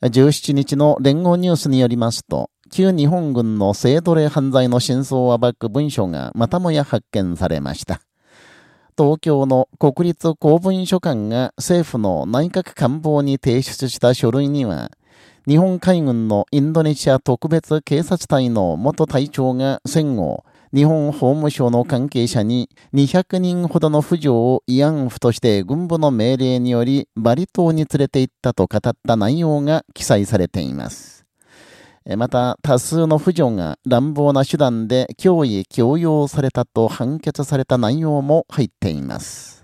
17日の連合ニュースによりますと、旧日本軍の性奴隷犯罪の真相を暴く文書がまたもや発見されました。東京の国立公文書館が政府の内閣官房に提出した書類には、日本海軍のインドネシア特別警察隊の元隊長が戦後、日本法務省の関係者に200人ほどの婦女を慰安婦として軍部の命令によりバリ島に連れて行ったと語った内容が記載されています。また、多数の婦女が乱暴な手段で脅威強要されたと判決された内容も入っています。